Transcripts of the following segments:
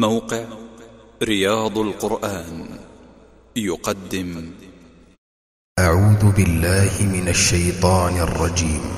موقع رياض القرآن يقدم. أعوذ بالله من الشيطان الرجيم.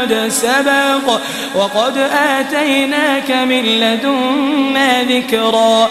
قد سبق وقد آتيناك من لدنا ذكرا.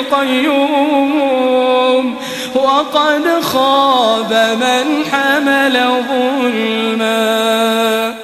القيوم. وقد خاب من حمل ظلما.